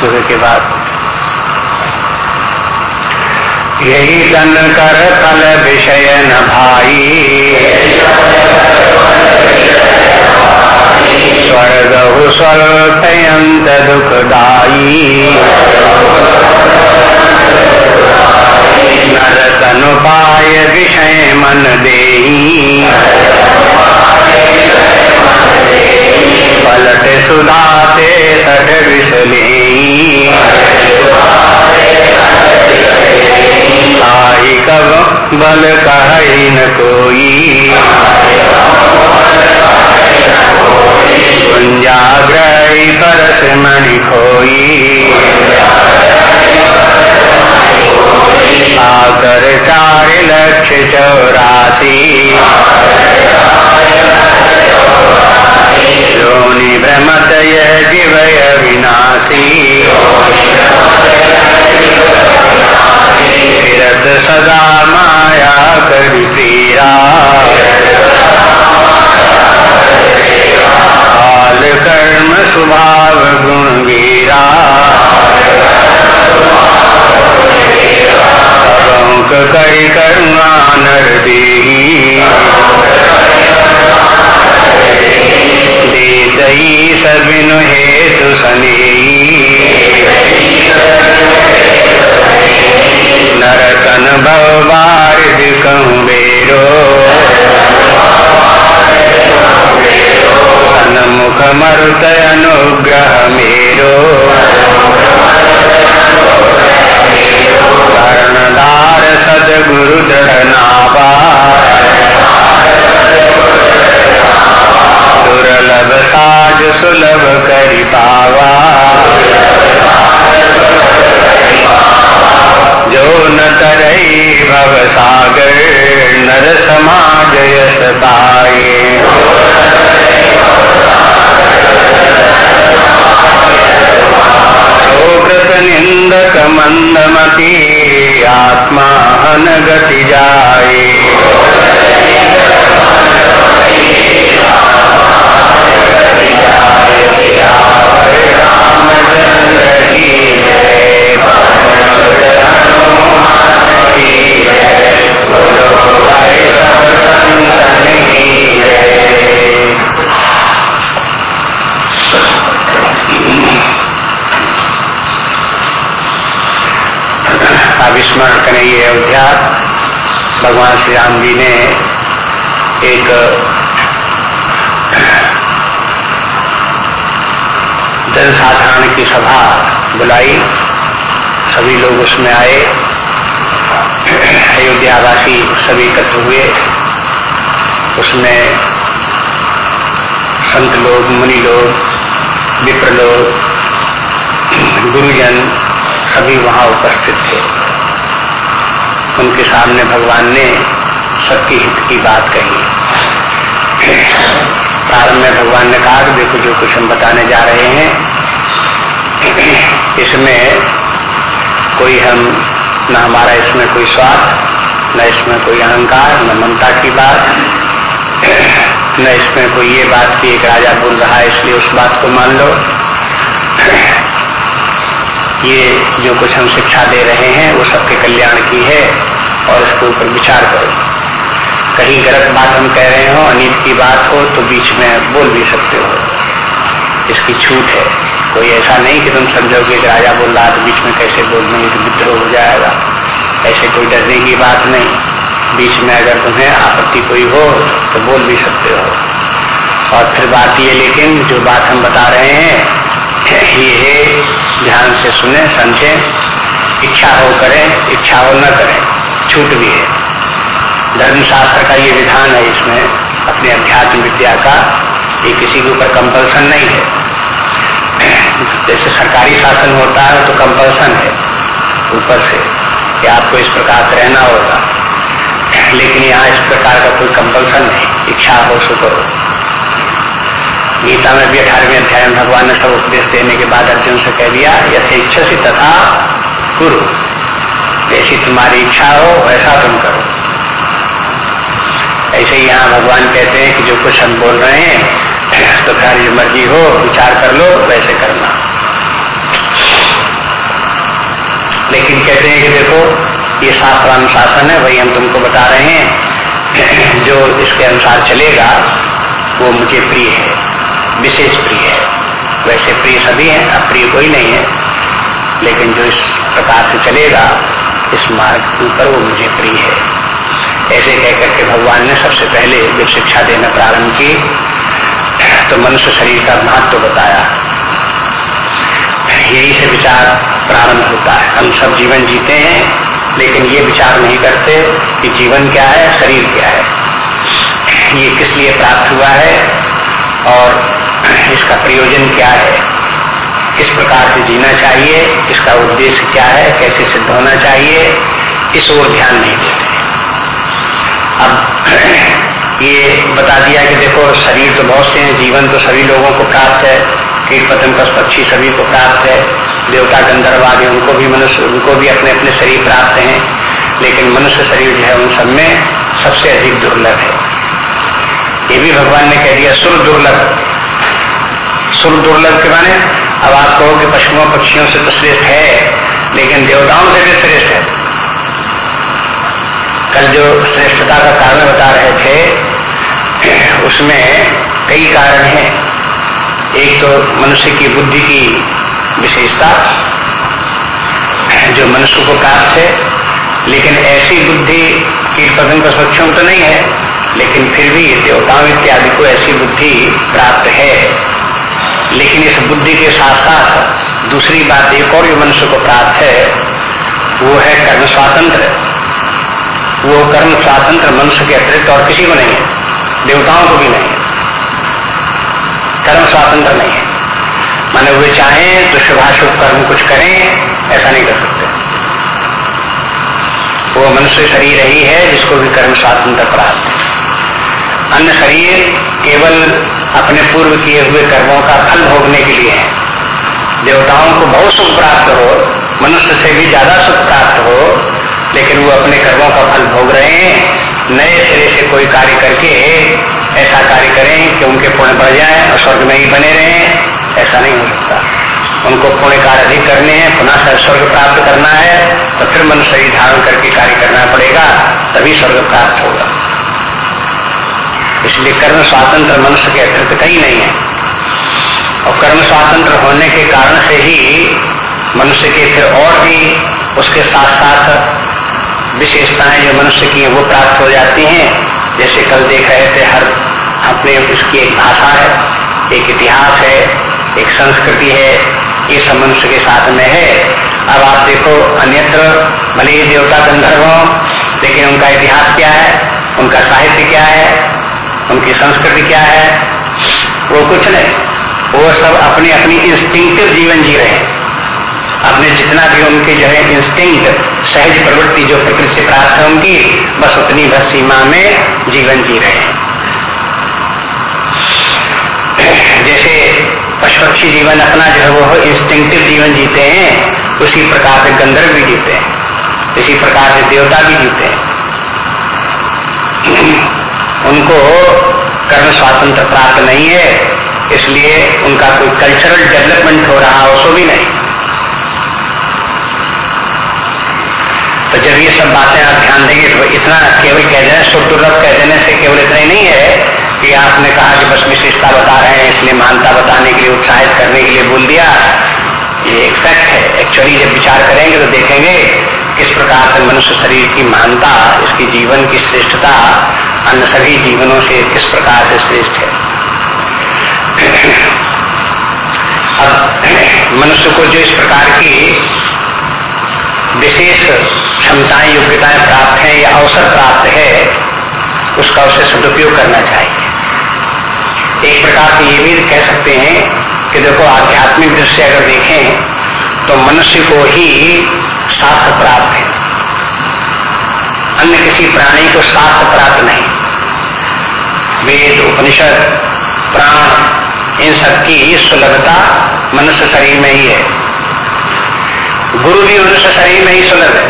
पूरे के बाद। यही तन कर फल विषय न भाई। स्वर्ग स्वल्पयंत दुखदाई नर तनुपाय विषय मन देही। बल कह न कोई। कुंजाग्रही परस मणि खोई। आकर चार लक्ष चौरासी। योनि भ्रमत यह जीवय विनाशी फिरत सदा काल कर्म स्वभाव गुण वीरा। अंक करी करुणा नर दे दई सबिन हेतु सने नरतन भव बारिद कहूँ सन्मुख अनुग्रह मेरो। कर्णदार सदगुरु दृढ़ नावा दुर्लभ साज सुलभ करि पावा। जो न तरई भव सागर। नर समाज सताए शोकृत निंदक मंदमती आत्मा अनगति जाए। अविस्मरण करें ये अयोध्या भगवान श्री राम जी ने एक जनसाधारण की सभा बुलाई। सभी लोग उसमें आए। अयोध्यावासी सभी एकत्र हुए। उसमें संत लोग, मुनि लोग, विप्र लोग, गुरुजन सभी वहाँ उपस्थित थे। उनके सामने भगवान ने सबके हित की बात कही। प्रारंभ में भगवान ने कहा कि देखो जो कुछ हम बताने जा रहे हैं, इसमें कोई हम, न हमारा इसमें कोई स्वार्थ, न इसमें कोई अहंकार, न ममता की बात, न इसमें कोई ये बात कि एक राजा बोल रहा है, इसलिए उस बात को मान लो। ये जो कुछ हम शिक्षा दे रहे हैं, वो सबके कल्याण की है। और इसके ऊपर विचार करो। कहीं गलत बात हम कह रहे हो, अनित की बात हो तो बीच में बोल भी सकते हो। इसकी छूट है। कोई ऐसा नहीं कि तुम समझोगे कि राजा बोल रहा तो बीच में कैसे बोल देंगे तो विद्रोह हो जाएगा। ऐसे कोई डरने की बात नहीं। बीच में अगर तुम्हें आपत्ति कोई हो तो बोल भी सकते हो। और फिर बात ये लेकिन, जो बात हम बता रहे हैं, ये ध्यान से सुने, समझे। इच्छा हो करें, इच्छा हो न करें। छूट भी है। धर्मशास्त्र का ये विधान है इसमें, अपने अध्यात्म विद्या का, ये किसी के ऊपर कंपल्सन नहीं है। जैसे सरकारी शासन होता है तो कंपल्सन है, ऊपर से, कि आपको इस प्रकार से रहना होगा। लेकिन यहाँ इस प्रकार का कोई कंपल्सन नहीं, इच्छा हो सो करो। गीता में भी अठारहवें अध्याय में भगवान ने सब उपदेश देने के बाद अर्जुन से कह दिया यथेच्छ से तथा गुरु जैसी तुम्हारी इच्छा हो, वैसा तुम करो। ऐसे ही यहाँ भगवान कहते हैं कि जो कुछ हम बोल रहे हैं तो तुम्हारी जो मर्ज़ी हो, विचार कर लो, वैसे करना। लेकिन कहते हैं कि देखो, ये शास्त्र अनुशासन है, वही हम तुमको बता रहे हैं। जो इसके अनुसार चलेगा, वो मुझे प्रिय है, विशेष प्रिय है। वैसे प्रिय सभी हैं अप्रिय कोई नहीं है। लेकिन जो इस प्रकार से चलेगा इस मार्ग के ऊपर वो मुझे प्रिय है। ऐसे कहकर के भगवान ने सबसे पहले जब शिक्षा देना प्रारंभ की तो मनुष्य शरीर का महत्व तो बताया यही से विचार प्रारंभ होता है। हम सब जीवन जीते हैं, लेकिन ये विचार नहीं करते कि जीवन क्या है, शरीर क्या है। ये किस लिए प्राप्त हुआ है और इसका प्रयोजन क्या है? किस प्रकार से जीना चाहिए, इसका उद्देश्य क्या है, कैसे सिद्ध होना चाहिए, इस ओर ध्यान नहीं देते अब ये बता दिया कि देखो, शरीर तो बहुत से हैं, जीवन तो सभी लोगों को प्राप्त है, कीट पतंग, पशु पक्षी सभी को प्राप्त है, देवता, गंधर्व आदि, उनको भी मनुष्य, उनको भी अपने अपने शरीर प्राप्त हैं, लेकिन मनुष्य शरीर जो है उन सब में सबसे अधिक दुर्लभ है। ये भी भगवान ने कह दिया, सुर दुर्लभ। सुर दुर्लभ के माने अब आप कहो कि पशुओं पक्षियों से तो श्रेष्ठ है, लेकिन देवताओं से भी श्रेष्ठ है। कल जो श्रेष्ठता का कारण बता रहे थे, उसमें कई कारण हैं। एक तो मनुष्य की बुद्धि की विशेषता, जो मनुष्य को प्राप्त है, लेकिन ऐसी बुद्धि कीट पतंग सक्षम तो नहीं है, लेकिन फिर भी देवताओं इत्यादि को ऐसी बुद्धि प्राप्त है। लेकिन इस बुद्धि के साथ साथ दूसरी बात एक और मनुष्य को प्राप्त है, वो है कर्म स्वातंत्र। वो कर्म स्वातंत्र मनुष्य के अतिरिक्त और किसी को नहीं है, देवताओं को भी नहीं है। कर्म स्वातंत्र नहीं है। माने वे चाहें तो शुभाशुभ कर्म कुछ करें, ऐसा नहीं कर सकते। वो मनुष्य शरीर ही है जिसको भी कर्म स्वातंत्र प्राप्त है। अन्य शरीर केवल अपने पूर्व किए हुए कर्मों का फल भोगने के लिए है। देवताओं को बहुत सुख प्राप्त हो, मनुष्य से भी ज़्यादा सुख प्राप्त हो, लेकिन वो अपने कर्मों का फल भोग रहे हैं। नए सिरे से कोई कार्य करके ऐसा कार्य करें कि उनके पुण्य बढ़ जाए और स्वर्ग में ही बने रहे। ऐसा नहीं हो सकता। उनको पुण्य कार्य अधिक करने हैं, पुनः स्वर्ग प्राप्त करना है तो फिर मनुष्य धारण करके कार्य करना पड़ेगा, तभी स्वर्ग प्राप्त होगा। इसलिए कर्म स्वातंत्र मनुष्य के अतिरिक्त कहीं नहीं है। और कर्म स्वातंत्र होने के कारण से ही मनुष्य के फिर और भी उसके साथ साथ विशेषताएँ जो मनुष्य की वो प्राप्त हो जाती हैं। जैसे कल देख रहे थे, हर अपने उसकी एक भाषा है, एक इतिहास है, एक संस्कृति है, ये सब मनुष्य के साथ में है। अब आप देखो, अन्यत्र भले ही देवता गंधर्व हो लेकिन उनका इतिहास क्या है? उनका साहित्य क्या है? उनकी संस्कृति क्या है? वो कुछ नहीं। वो सब अपनी अपनी इंस्टिंक्टिव जीवन जी रहे हैं। अपने जितना भी उनके जो है इंस्टिंक्ट सहज प्रवृत्ति जो प्रकृति से प्राप्त है उनकी, बस उतनी भर सीमा में जीवन जी रहे हैं। जैसे पशु पक्षी जीवन अपना जो है वो इंस्टिंक्टिव जीवन जीते हैं, उसी प्रकार से गंधर्व भी जीते हैं। इसी प्रकार से देवता भी जीते हैं। उनको कर्म स्वातंत्र प्राप्त नहीं है, इसलिए उनका कोई कल्चरल डेवलपमेंट हो रहा हो, सो भी नहीं। तो जब ये सब बातें आप ध्यान देंगे तो इतना केवल कह देना शुभ दुर्लभ कह देने से केवल इतना ही नहीं है कि आपने कहा कि बस विशेषता बता रहे हैं, इसलिए मानता बताने के लिए, उत्साहित करने के लिए बोल दिया। ये एक फैक्ट है। एक्चुअली जब विचार करेंगे तो देखेंगे किस प्रकार से मनुष्य शरीर की महानता इसकी जीवन की श्रेष्ठता, अन्य सभी जीवनों से किस प्रकार से श्रेष्ठ है? अब मनुष्य को जो इस प्रकार की विशेष क्षमताएँ, योग्यताएँ प्राप्त हैं या अवसर प्राप्त है, उसका उसे सदुपयोग करना चाहिए। एक प्रकार से ये भी कह सकते हैं कि देखो, आध्यात्मिक दृष्टि अगर देखें तो मनुष्य को ही शास्त्र प्राप्त है। अन्य किसी प्राणी को शास्त्र प्राप्त नहीं। वेद, उपनिषद, प्राण, इन सबकी सुलभता मनुष्य शरीर में ही है। गुरु भी मनुष्य शरीर में ही सुलभ है।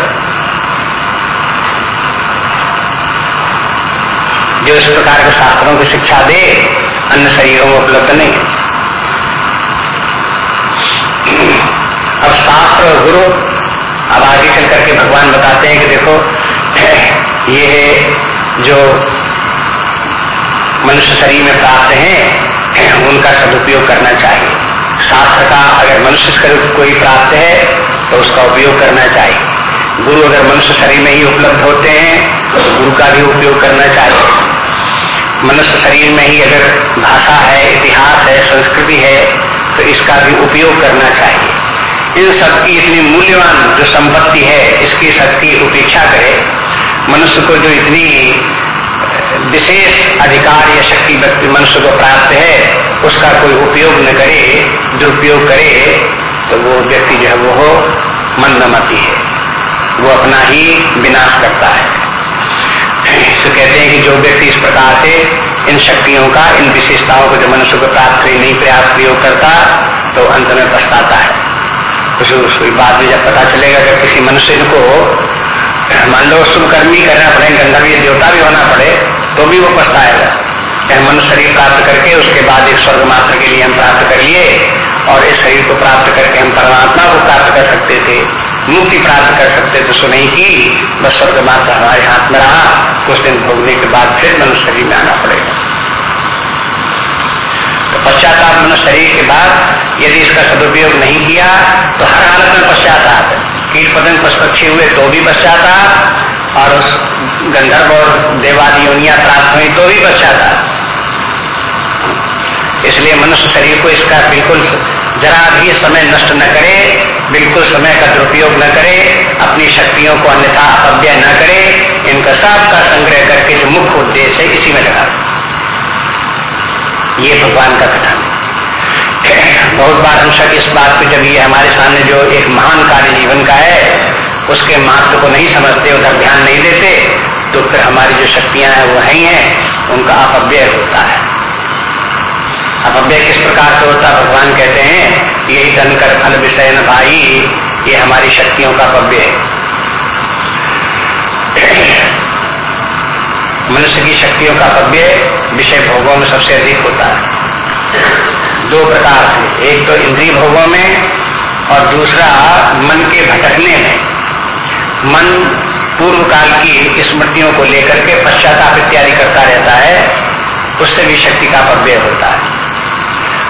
जो इस प्रकार के शास्त्रों की शिक्षा दे, अन्य शरीरों में उपलब्ध नहीं अब शास्त्र और गुरु अब आगे चल करके भगवान बताते हैं कि देखो, ये जो मनुष्य शरीर में प्राप्त हैं, उनका सदुपयोग करना चाहिए। शास्त्र का अगर मनुष्य कोई प्राप्त है तो उसका उपयोग करना चाहिए। गुरु अगर मनुष्य शरीर में ही उपलब्ध होते हैं तो गुरु का भी उपयोग करना चाहिए। मनुष्य शरीर में ही अगर भाषा है, इतिहास है, संस्कृति है तो इसका भी उपयोग करना चाहिए। इन सबकी इतनी मूल्यवान जो संपत्ति है, इसकी सबकी उपेक्षा करे। मनुष्य को जो इतनी विशेष अधिकार या शक्ति व्यक्ति मनुष्य को प्राप्त है, उसका कोई उपयोग न करे, दुरुपयोग करे तो वो व्यक्ति जो है, वो मंदमती है। वो अपना ही विनाश करता है। तो कहते हैं कि जो व्यक्ति इस प्रकार से इन शक्तियों का, इन विशेषताओं को जो मनुष्य को प्राप्त नहीं प्रयास प्रयोग करता तो अंत में पछताता है। कुछ उसकी बाद में जब पता चलेगा कि किसी मनुष्य को मान लो शुभकर्मी करना पड़े गंधर्वी देवता भी होना पड़े तो भी वो पछताएगा। चाहे मनुष्य शरीर प्राप्त करके उसके बाद एक स्वर्ग मात्र के लिए हम प्राप्त कर लिए और इस शरीर को प्राप्त करके हम परमात्मा को प्राप्त कर सकते थे, मुक्ति प्राप्त कर सकते थे सो नहीं की बस स्वर्ग मात्र हमारे हाथ में रहा, कुछ दिन भोगने के बाद फिर मनुष्य शरीर में आना पड़ेगा। तो पश्चाताप मनुष्य शरीर के बाद यदि इसका सदुपयोग नहीं किया तो हर हालत में पश्चाताप कीट पतंग पशुपक्षी हुए तो भी पश्चाताप, और उस गंधर्व और देवादी योनिया प्राप्त हुई तो भी पश्चाताप। इसलिए मनुष्य शरीर को इसका बिल्कुल जरा भी समय नष्ट न करे, बिल्कुल समय का दुरुपयोग न करे, अपनी शक्तियों को अन्यथा अपव्यय न करे, इनका सबका संग्रह करके जो मुख्य उद्देश्य है, इसी में लगा ये भगवान का कथन बहुत बार हम सब इस बात को जब ये हमारे सामने जो एक महान कार्य जीवन का है, उसके महत्व को नहीं समझते, उधर ध्यान नहीं देते तो फिर हमारी जो शक्तियाँ हैं, वो है ही हैं उनका अपव्यय होता है। अपव्यय किस प्रकार से होता है, भगवान कहते हैं, यही धन कर फल विषय न भाई, ये हमारी शक्तियों का अपव्यय मनुष्य की शक्तियों का अपव्यय विषय भोगों में सबसे अधिक होता है। दो प्रकार से। एक तो इंद्रिय भोगों में और दूसरा मन के भटकने में। मन पूर्व काल की स्मृतियों को लेकर के पश्चाताप इत्यादि करता रहता है, उससे भी शक्ति का अपव्यय होता है।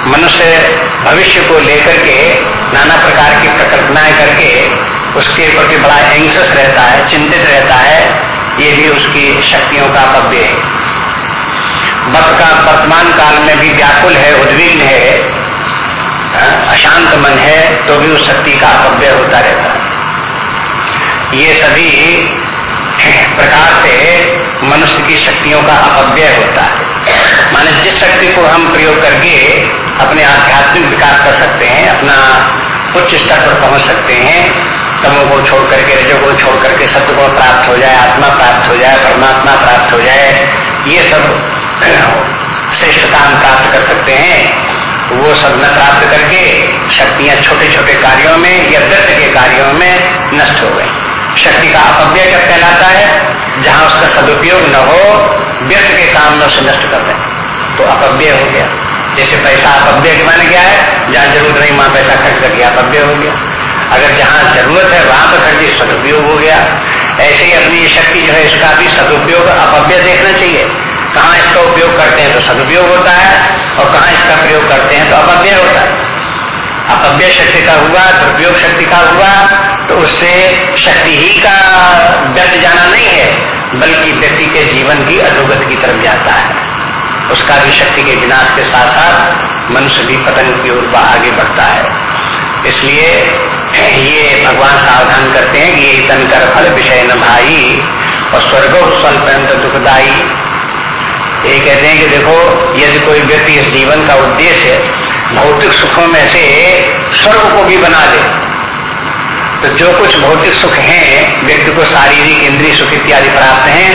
मनुष्य भविष्य को लेकर के नाना प्रकार की प्रकल्पनाएँ करके उसके प्रति बड़ा एंग्स रहता है, चिंतित रहता है, ये भी उसकी शक्तियों का अपव्यय है। वर्तमान काल में भी व्याकुल है उद्विग्न है हाँ, अशांत मन है तो भी उस शक्ति का अपव्यय होता रहता ये सभी प्रकार से मनुष्य की शक्तियों का अपव्यय होता है। माने जिस शक्ति को हम प्रयोग करके अपने आध्यात्मिक विकास कर सकते हैं अपना उच्च स्तर पर पहुँच सकते हैं तमो को छोड़ करके रजो को छोड़ करके सत्य को प्राप्त हो जाए आत्मा प्राप्त हो जाए परमात्मा प्राप्त हो जाए ये सब श्रेष्ठ काम प्राप्त कर सकते हैं वो सब न प्राप्त करके शक्तियाँ छोटे छोटे कार्यों में या व्यर्थ के कार्यों में नष्ट हो गई। शक्ति का अपव्यय जब कहलाता है, जहाँ उसका सदुपयोग न हो, व्यर्थ के काम में उसे नष्ट कर दें। तो अपव्यय हो गया। जैसे पैसा अपव्यय के माने है? जहाँ ज़रूरत नहीं, वहाँ पैसा खर्च करके अपव्यय हो गया। अगर जहाँ ज़रूरत है, वहाँ पर खर्च सदुपयोग हो गया। ऐसे ही अपनी शक्ति जो है, इसका भी सदुपयोग अपव्यय देखना चाहिए। कहाँ इसका उपयोग करते हैं तो सदुपयोग होता है और कहाँ इसका प्रयोग करते हैं तो अपव्यय होता है। अपव्यय शक्ति का हुआ, दुरुपयोग शक्ति का हुआ तो उससे शक्ति ही का व्यर्थ जाना नहीं है, बल्कि व्यक्ति के जीवन की अधोगति की तरफ़ जाता है। उसका भी शक्ति के विनाश के साथ साथ मनुष्य भी पतंग की ओर आगे बढ़ता है। इसलिए ये भगवान सावधान करते हैं कि ये तन कर फल विषय न भाई और स्वर्गो स्वल्प दुखदाई ये कहते हैं कि देखो, यदि कोई व्यक्ति इस जीवन का उद्देश्य भौतिक सुखों में से स्वर्ग को भी बना दे तो जो कुछ भौतिक सुख हैं, व्यक्ति को शारीरिक, इंद्रिय सुख इत्यादि प्राप्त हैं,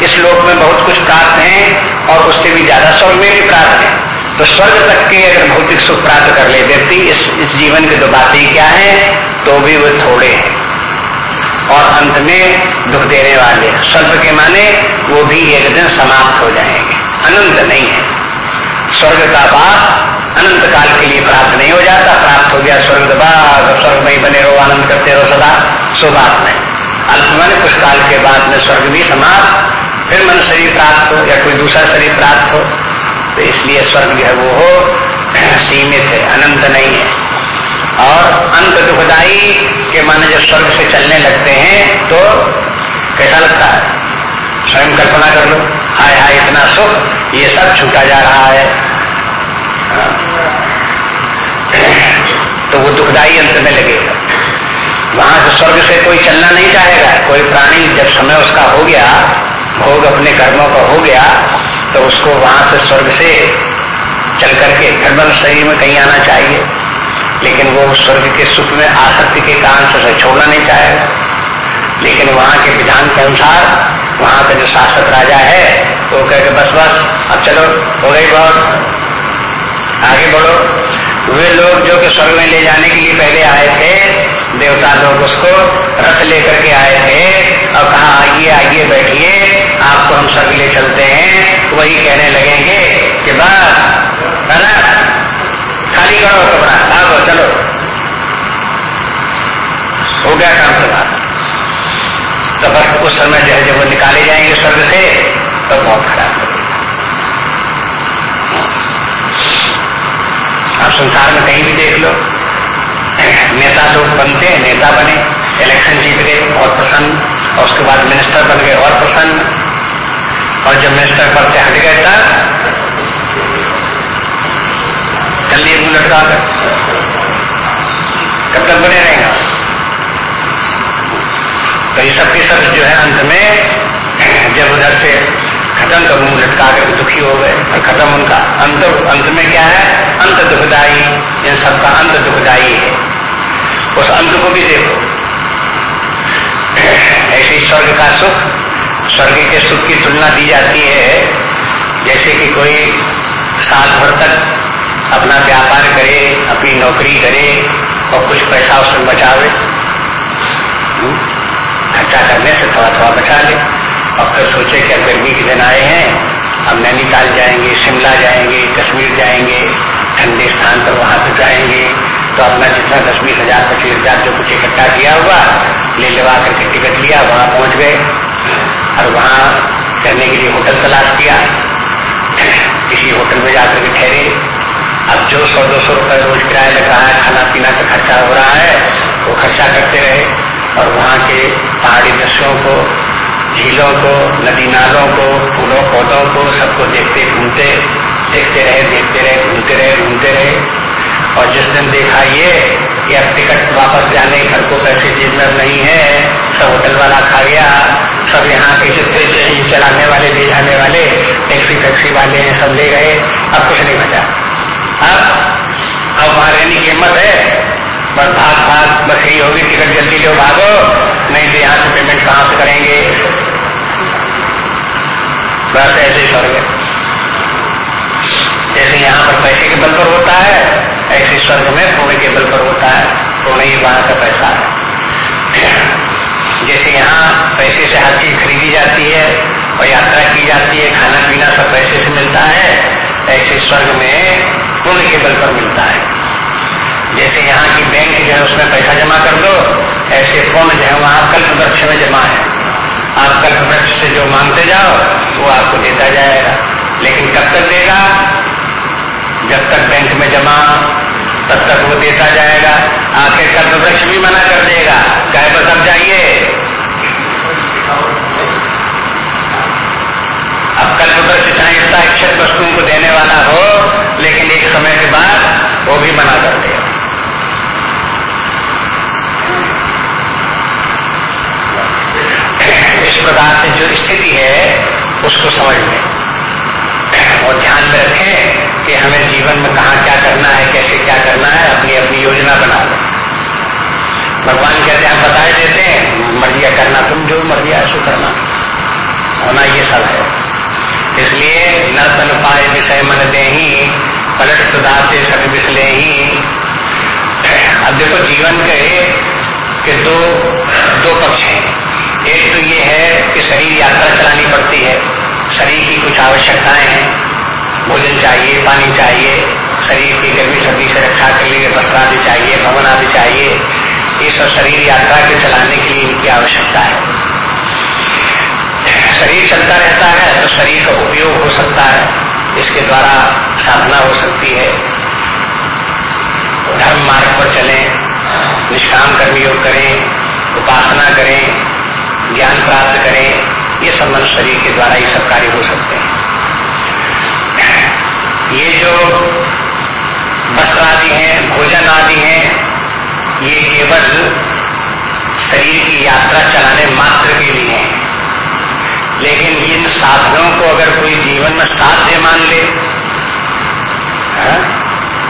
इस लोक में बहुत कुछ प्राप्त हैं और उससे भी ज़्यादा स्वर्ग में भी प्राप्त है। तो स्वर्ग तक के अगर भौतिक सुख प्राप्त कर ले व्यक्ति, इस इस जीवन के दो बातें क्या है? तो भी वो थोड़े हैं। और अंत में दुख देने वाले स्वर्ग के माने वो भी एक दिन समाप्त हो जाएँगे। अनंत नहीं है। स्वर्ग का बाप अनंत काल के लिए प्राप्त नहीं हो जाता, प्राप्त हो गया स्वर्ग बाद स्वर्ग में बने रहो, आनंद करते रहो सदा, सो बात नहीं। अल्प मन कुछ काल के बाद में स्वर्ग भी समाप्त, फिर मन शरीर प्राप्त हो या कोई दूसरा शरीर प्राप्त हो तो इसलिए स्वर्ग जो है वो हो, सीमित है, अनंत नहीं है। और अंत दुखदाई के माने जब स्वर्ग से चलने लगते हैं तो कैसा लगता है? स्वयं कल्पना कर लो। हाय हाय, इतना सुख, ये सब छूटा जा रहा है। हाँ। तो वो दुखदाई अंत में लगेगा। वहाँ से स्वर्ग से कोई चलना नहीं चाहेगा। कोई प्राणी जब समय उसका हो गया, भोग अपने कर्मों का हो गया तो उसको वहाँ से स्वर्ग से चल करके धर्म शरीर में कहीं आना चाहिए। लेकिन वो स्वर्ग के सुख में आसक्ति के कारण से उसे छोड़ना नहीं चाहेगा लेकिन वहाँ के विधान के अनुसार, वहाँ का जो शासक राजा है, वो कह के बस बस, अब चलो, हो गई बहुत आगे बढ़ो। वे लोग जो कि स्वर्ग में ले जाने के लिए पहले आए थे देवता लोग उसको रथ लेकर के आए थे। और कहा, आइए आइए, बैठिए, आपको हम सब ले चलते हैं। वही कहने लगेंगे कि बस, है ना? खाली करो कपड़ा भागो चलो हो गया काम तो तो उस समय जो है जब वो निकाले जाएँगे स्वर्ग से तो बहुत खराब आप संसार में कहीं भी देख लो, नेता लोग बनते हैं, नेता बने इलेक्शन जीत गए, और प्रसन्न, और उसके बाद मिनिस्टर बन गए, और प्रसन्न। और जब मिनिस्टर पद से हट गए, तब कल मुँह लटका कर। कब तक बने रहेंगे? तो ये सब के सब जो है अंत में, जब उधर से खत्म तो मुँह लटका कर दुखी हो गए, और खत्म उनका अंत अंत में क्या है? अंत दुखदाई इन सबका अंत दुखदाई है। उस अंत को भी देखो। ऐसे स्वर्ग का सुख, स्वर्ग के सुख की तुलना दी जाती है। जैसे कि कोई साल भर तक अपना व्यापार करे, अपनी नौकरी करे, और कुछ पैसा उसमें बचावे? खर्चा करने से थोड़ा थोड़ा बचा ले। और फिर सोचे कि गर्मी के दिन आए हैं, अब नैनीताल जाएँगे, शिमला जाएँगे, कश्मीर जाएँगे, ठंडे स्थान पर वहाँ पर जाएँगे। तो अपना जितना दस बीस हज़ार, पच्चीस हज़ार जो कुछ इकट्ठा किया हुआ, ले लगा करके टिकट लिया, वहाँ पहुँच गए। और वहाँ रहने के लिए होटल तलाश किया। किसी होटल में जाकर के ठहरे। अब जो सौ दो सौ रुपए रोज किराया लग रहा है, खाना पीना का खर्चा हो रहा है, वो खर्चा करते रहे। और वहाँ के पहाड़ी दृश्यों को, झीलों को, नदी नालों को, फूलों, पौधों को सबको देखते, घूमते, देखते रहे देखते रहे, घूमते रहे घूमते रहे। और जिस दिन देखा ये, कि अब टिकट वापस जाने, घर को पैसे में नहीं है, सब होटल वाला खा गया, सब यहाँ के जितने चलाने वाले ले जाने वाले टैक्सी टैक्सी वाले हैं, सब ले गए, अब कुछ नहीं बचा। अब अब वहाँ रहने की हिम्मत है। बस भाग भाग बस यही होगी, टिकट जल्दी लो, भागो। नहीं तो यहाँ से पेमेंट कहाँ से करेंगे? बस ऐसे ही गए जैसे यहाँ पर पैसे के बल पर होता है, ऐसे स्वर्ग में पुण्य के बल पर होता है पुण्य ही वहाँ का पैसा है। जैसे यहाँ पैसे से हर चीज़ खरीदी जाती है, और यात्रा की जाती है, खाना पीना सब पैसे से मिलता है, ऐसे स्वर्ग में पुण्य के बल पर मिलता है। जैसे यहाँ की बैंक जो है उसमें पैसा जमा कर दो, ऐसे फ़ोन जो है वहाँ कल्प वृक्ष में जमा है। आप कल्प वृक्ष से जो मांगते जाओ, वो आपको देता जाएगा। लेकिन कब तक देगा? जब तक बैंक में जमा, तब तक वो देता जाएगा। आखिर कल्प वृक्ष भी मना कर देगा? कहे बस अब जाइए। अब कल्प वृक्ष इतना इच्छित वस्तुओं को देने वाला हो जो स्थिति है उसको समझ लें और ध्यान में रखें कि हमें जीवन में कहा क्या करना है कैसे क्या करना है अपनी अपनी योजना बना लो। भगवान कहते हैं बताए देते हैं मर्जिया करना तुम जो मर्जिया सो करना। होना ये सब है। इसलिए न तन पाए विषय मन दे ही पलट सुधा से सट बिसले ही अब देखो जीवन के, के दो दो पक्ष हैं। एक तो ये है कि शरीर यात्रा चलानी पड़ती है। शरीर की कुछ आवश्यकताएँ हैं। भोजन चाहिए, पानी चाहिए, शरीर की गर्मी सर्दी से रक्षा के लिए वस्त्र आदि चाहिए, भवन आदि चाहिए। ये सब शरीर यात्रा के चलाने के लिए इनकी आवश्यकता है। शरीर चलता रहता है तो शरीर का उपयोग हो सकता है। इसके द्वारा साधना हो सकती है। धर्म मार्ग पर चलें, निष्काम कर्मयोग करें, उपासना करें ज्ञान प्राप्त करें, ये सब शरीर के द्वारा ही सब कार्य हो सकते हैं ये जो वस्त्र आदि है, भोजन आदि है, ये केवल शरीर की यात्रा चलाने मात्र के लिए है लेकिन इन साधनों को अगर कोई जीवन में साध्य मान ले, हा?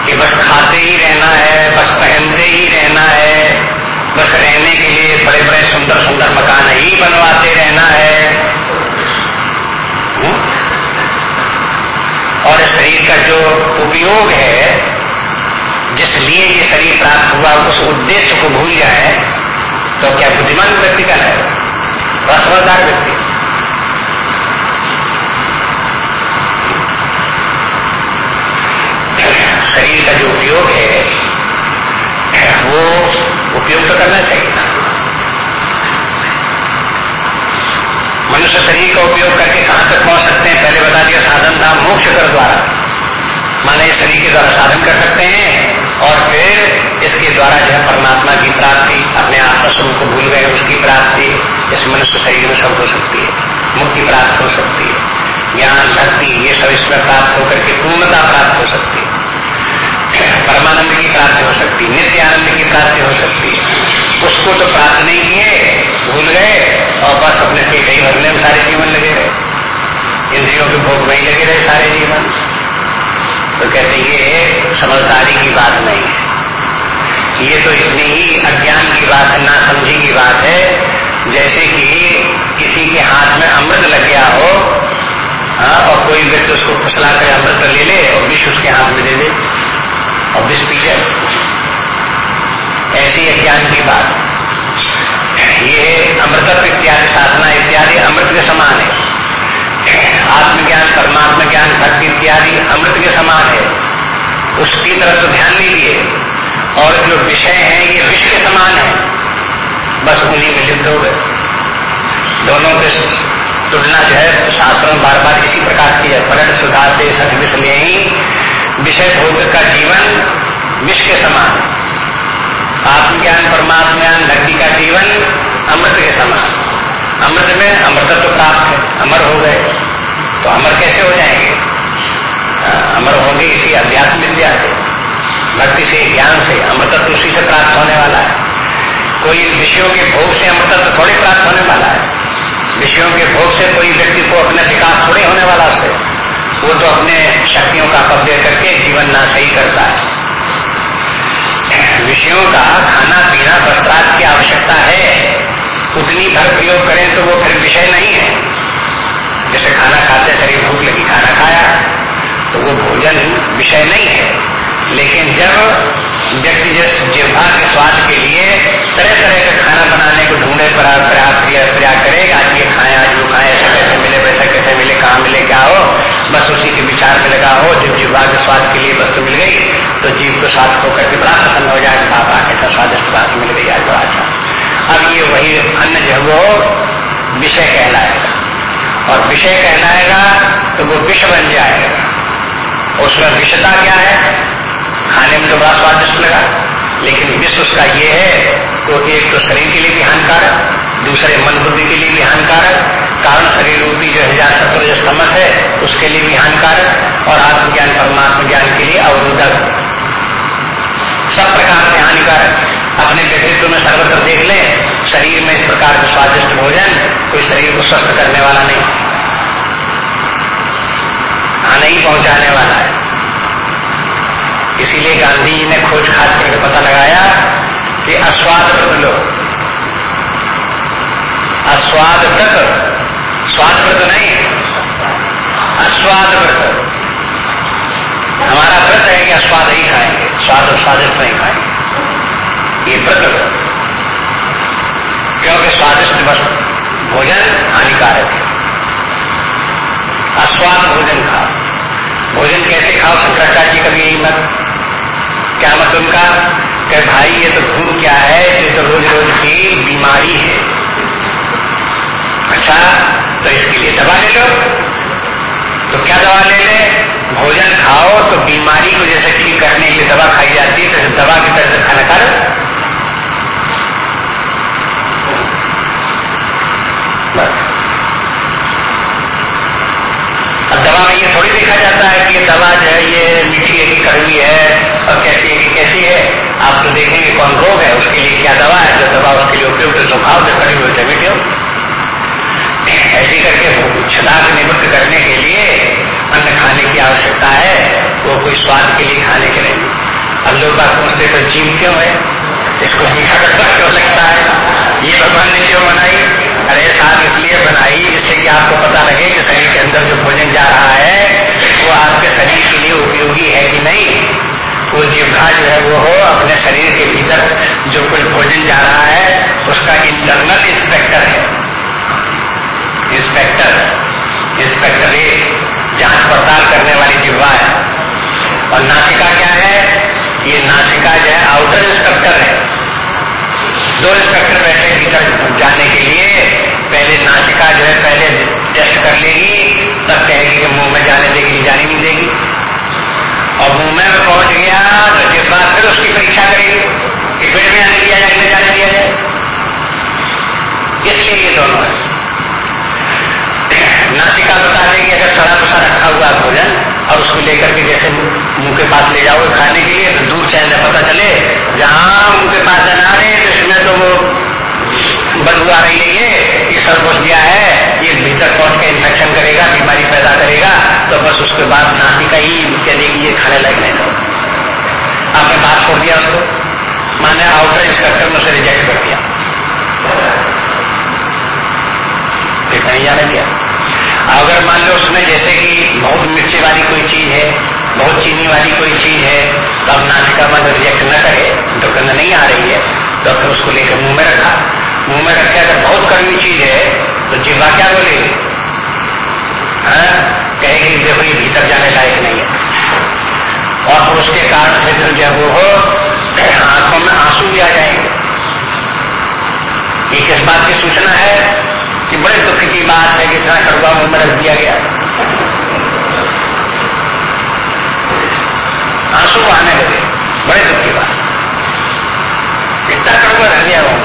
कि बस खाते ही रहना है, बस पहनते ही रहना है, बस रहने के लिए बड़े बड़े सुंदर सुंदर मकान ही बनवाते रहना है? और शरीर का जो उपयोग है जिसलिए ये शरीर प्राप्त हुआ, उस उद्देश्य को भूल जाए तो क्या बुद्धिमान व्यक्ति का है? असमझदार व्यक्ति। शरीर का जो उपयोग है, वो उपयोग तो करना चाहिए। मनुष्य शरीर का उपयोग करके कहाँ तक पहुँच सकते हैं? पहले बता दिया साधन था मोक्ष कर द्वारा। माने शरीर के द्वारा साधन कर सकते हैं और फिर इसके द्वारा जो परमात्मा की प्राप्ति, अपने आत्मस्वरूप को भूल गए, उसकी प्राप्ति, इस मनुष्य शरीर में सब हो सकती है, मुक्ति प्राप्त हो सकती है, ज्ञान, भक्ति, ये सब इसमें प्राप्त होकर के पूर्णता प्राप्त हो सकती है। परमानंद की प्राप्ति हो सकती है नित्य आनंद की प्राप्ति हो सकती है। उसको तो प्राप्त नहीं किए, भूल गए और बस अपने से कई भरने में सारे जीवन लगे रहे। इंद्रियों के भोग वही लगे रहे सारे जीवन। तो कहते ये समझदारी की बात नहीं है। ये तो इतनी ही अज्ञान की बात है, ना समझी की बात है, जैसे कि किसी के हाथ में अमृत लग गया हो हाँ और कोई व्यक्ति उसको फसला कर अमृत ले ले और विष उसके हाथ में दे दे, और विष पी जाए ऐसी अज्ञान की बात ये अमृतत्व इत्यादि, साधना इत्यादि अमृत के समान है। आत्मज्ञान, परमात्मा ज्ञान, भक्ति इत्यादि अमृत के समान है। उसकी तरफ़ तो ध्यान नहीं दिए और जो विषय है, ये विष के समान है। बस उन्हीं में लिप्त हो गए। दोनों के तुलना जो है, शास्त्रों बार बार इसी प्रकार की है। प्रकट सुधारते सत विष में ही विषय भोग का जीवन विष के समान आत्मज्ञान परमात्मा भक्ति का जीवन अमृत के समान। अमृत में अमृतत्व तो प्राप्त है, अमर हो गए। तो अमर कैसे हो जाएँगे? अमर होंगे इसी अध्यात्म विद्या से। भक्ति से, ज्ञान से अमृतत्व उसी से प्राप्त होने वाला है। कोई विषयों के भोग से अमृतत्व थोड़े प्राप्त होने वाला है। विषयों के भोग से कोई व्यक्ति को अपना विकास थोड़े होने वाला उससे वो तो अपने शक्तियों का कब्जे करके जीवन ना सही करता है। विषयों का खाना, पीना, वस्त्राद की आवश्यकता है। उतनी भर प्रयोग करें तो वो फिर विषय नहीं है। जैसे खाना खाते शरीर भूख लगी, खाना खाया तो वो भोजन विषय नहीं है। लेकिन जब व्यक्ति जिस जिह्वा के स्वाद के लिए तरह तरह का खाना बनाने को ढूंढे प्रयास प्रयास करेगा आज ये खाए, आज वो खाए, ऐसा कैसे मिले, वैसा कैसे मिले कहाँ मिले, क्या हो, बस उसी के विचार में लगा हो, जब जिह्वा के स्वाद के लिए वस्तु मिल गई तो जीव को स्वाद होकर के बड़ा पसंद हो जाए बाबा कैसा स्वादिष्ट बात मिल गई, आज बड़ा अच्छा। अब ये वही अन्न जो वो विषय कहलाएगा। और विषय कहलाएगा तो वो विष बन जाएगा। उसमें विषता क्या है? खाने में तो बड़ा स्वादिष्ट लगा, लेकिन विष उसका ये है तो एक तो शरीर के लिए भी हानिकारक, दूसरे मन बुद्धि के लिए भी हानिकारक, कारण शरीर रूपी जो हज़ार सत्र जो स्तमत है, उसके लिए भी हानिकारक और आत्मज्ञान, परमात्म ज्ञान के लिए अवरोधक सब प्रकार से हानिकारक। अपने व्यक्तित्व में सर्वत्र देख ले शरीर में इस प्रकार का स्वादिष्ट भोजन कोई शरीर को स्वस्थ करने वाला नहीं। हानि ही पहुँचाने वाला है। इसीलिए गांधी जी ने खोज खास करके पता लगाया कि अस्वाद व्रत लो अस्वाद व्रत स्वाद व्रत नहीं अस्वाद व्रत हमारा व्रत है कि अस्वाद ही खाएँगे, स्वाद और स्वादिष्ट नहीं खाएँगे। ये व्रत स्वादिष्ट वस्तु भोजन हानिकारक है। अस्वाद भोजन खाओ। भोजन कैसे खाओ? शंकराचार्य जी कभी यही मत क्या मत उनका? कि भाई, ये तो भूख क्या है? ये तो रोज रोज की बीमारी है। अच्छा तो इसके लिए दवा ले लो। तो क्या दवा ले ले? भोजन खाओ तो बीमारी को जैसे ठीक करने के लिए दवा खाई जाती है तो दवा की तरह से खाना खा कड़वी है और कैसी है कैसी है, आप तो देखेंगे कौन रोग है, उसके लिए क्या दवा है, जो दवा उसके लिए उपयुक्त जो खड़ी हुई मीठे हो। ऐसी करके क्षदा से निवृत्त करने के लिए अन्न खाने की आवश्यकता है, वो कोई स्वाद के लिए खाने के नहीं। अब लोग बात पूछते तो जीव क्यों है? इसको मीठा करता क्यों लगता है? ये भगवान ने क्यों बनाई अरे साथ इसलिए बनाई जिससे कि आपको पता लगे कि शरीर के अंदर जो भोजन जा रहा है, वो आपके शरीर के लिए उपयोगी है कि नहीं, वो जिह्वा जो है वो हो, अपने शरीर के भीतर जो कोई भोजन जा रहा है, उसका इंटरनल इंस्पेक्टर है। इंस्पेक्टर इंस्पेक्टर एक जाँच पड़ताल करने वाली जिह्वा है। और नासिका क्या है? ये नासिका जो है आउटर इंस्पेक्टर है। दो इंस्पेक्टर बैठे भीतर जाने के लिए। पहले नासिका जो है, पहले टेस्ट कर लेगी, तब कहेगी कि मुँह में जाने देगी, जाने नहीं देगी। और मुंबई में पहुँच गया तो जिस बात फिर उसकी परीक्षा करेगी कि पेट में आने दिया जाए जाने दिया जाए। इसलिए ये दोनों है। नासिका बता देगी अगर सड़ा भूसा रखा हुआ भोजन, और उसको लेकर के जैसे मुँह के पास ले जाओगे खाने के लिए तो दूर से पता चले, जहाँ मुँह के पास जाना रहे तो इसमें तो वो बदबू आ रही है, ये ये सब घुस गया है, ये भीतर पहुँच के इन्फेक्शन करेगा, बीमारी पैदा करेगा। तो उसके बाद नासिका ही कह देगी ये खाने लायक नहीं आपने बात छोड़ दिया उसको। माने आउटर इंस्पेक्टर ने उसे रिजेक्ट कर दिया। कहीं जाने दिया अगर मान लो उसमें जैसे कि बहुत मिर्ची वाली कोई चीज़ है, बहुत चीनी वाली कोई चीज़ है तो अब नासिका मन रिजेक्ट न करे तो गंध नहीं आ रही है। तो फिर उसको लेकर मुँह में रखा। मुँह में रखे अगर बहुत कड़वी चीज़ है तो जिवा क्या बोलेगी हाँ? कहेगी देखो ये भीतर जाने लायक नहीं है। और उसके कारण फिर जब वो हो, आँखों में आँसू भी आ जाएँगे। ये किस बात की सूचना है कि बड़े दुख की बात है कि इतना कड़वा मुँह में रख दिया गया? आँसू आने लगे, बड़े दुख की बात। इतना कड़वा रह गया वो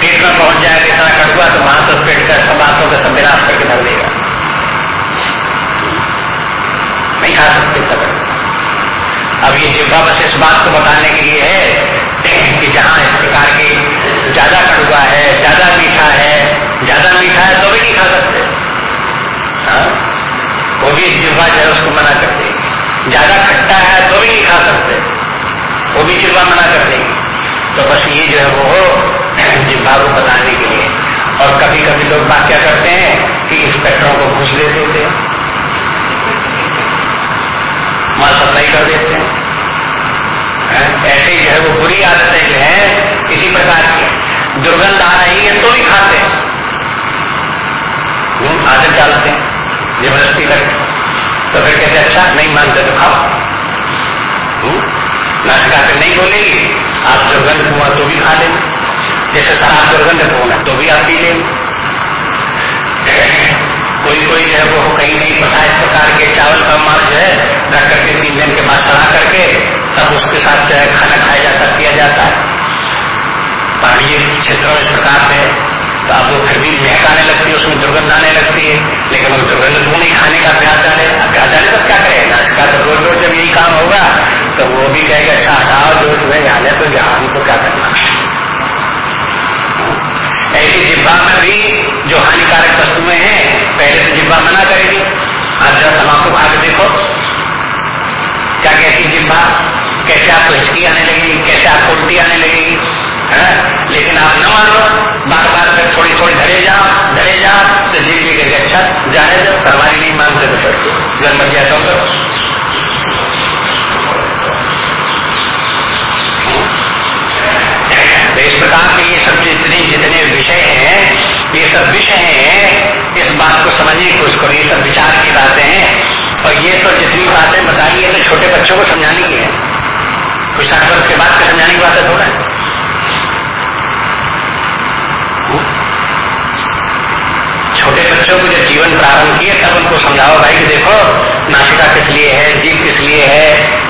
पेट में पहुँच जाएगा, इतना कड़वा तो वहाँ का सब आंसों का सब विनाश करके धर देगा नहीं खा सकते तब अब ये जिब्बा बस इस बात को बताने के लिए है कि जहाँ इस प्रकार के ज़्यादा कड़ुआ है ज़्यादा मीठा है ज़्यादा मीठा है तो भी नहीं खा सकते? वो भी जिब्बा जो है उसको मना कर देगी ज़्यादा खट्टा है तो भी नहीं खा सकते वो भी जिब्बा मना कर देगी तो बस ये जो है वो जिब्बा को बताने के और कभी कभी लोग बात क्या करते हैं कि इंस्पेक्टरों को घुस दे देते हैं। माल सप्लाई कर देते हैं। ऐसे जो है वो बुरी आदतें जो है, इसी प्रकार की दुर्गंध आ रही है तो भी खाते हैं। आदत डालते हैं। ज़बरदस्ती करके तो फिर कहते अच्छा नहीं मानते तो खाओ। नाशिका से नहीं बोलेगी। आप दुर्गंध हुआ तो भी खा लेंगे। जैसे शराब दुर्गंध होना तो भी आप पी कोई कोई जो है वो कहीं नहीं पता इस प्रकार के चावल का माल जो है, रख करके तीन दिन के बाद चढ़ा करके तब उसके साथ जो है खाना खाया जाता, किया जाता है। पहाड़ी क्षेत्रों इस प्रकार से तो अब वो फिर भी महकाने लगती है, उसमें दुर्गंध आने लगती है, लेकिन उस दुर्गंध को नहीं खाने का अभ्यास डाले अभ्यास डाले तो क्या करेगा इसका तो रोज रोज जब यही काम होगा तो वो भी कहेगा अच्छा हटाओ, जो तुम्हें जाने तो जहाँ हमको क्या करना ऐसी जिब्बा में भी जो हानिकारक वस्तुएँ हैं, पहले तो जिब्बा मना करेगी। आप जरा तमाकू खा के देखो। क्या कहती जिब्बा? कैसे आपको हिचकी आने लगेगी? कैसे आपको उल्टी आने लगेगी? है? लेकिन आप न मानो बार बार फिर थोड़ी थोड़ी धरे जाओ धरे जाओ तो जीव जी कहेगा अच्छा जाने दो सरवारी नहीं मानते तो जन्म दिया तो विषय हैं इस बात को समझिए कि उसको ये सब विचार की बातें हैं। और ये तो जितनी बातें बताई है तो छोटे बच्चों को समझाने की है। कुछ साठ वर्ष के बाद के समझाने की बात थोड़ा छोटे बच्चों को जब जीवन प्रारंभ किए तब उनको समझाओ भाई कि देखो नाशिका किस लिए है जीव किस लिए है,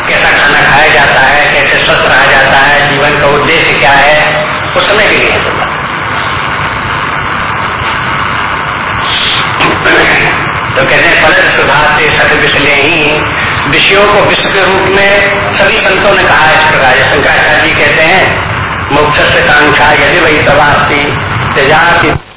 कैसा खाना खाया जाता है, कैसे स्वस्थ रहा जाता है, जीवन का उद्देश्य क्या है, उस समय के लिए तो कहते हैं पलट सुधा से सत विषले ही विषयों को विश्व के रूप में सभी संतों ने कहा इस प्रकार। शंकराचार्य जी कहते हैं मुक्त से कांक्षा यदि वही तबासी तेजासी